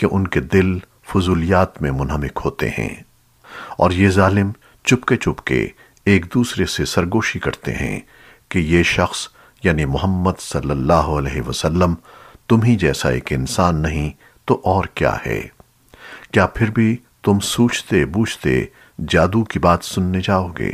کہ ان کے دل فضولیات میں منہمک ہوتے ہیں اور یہ ظالم چپکے چپکے ایک دوسرے سے سرگوشی کرتے ہیں کہ یہ شخص یعنی محمد صلی اللہ علیہ وسلم تم ہی جیسا ایک انسان نہیں تو اور کیا ہے؟ کیا پھر بھی تم سوچتے بوجھتے جادو کی بات سننے جاؤ گے؟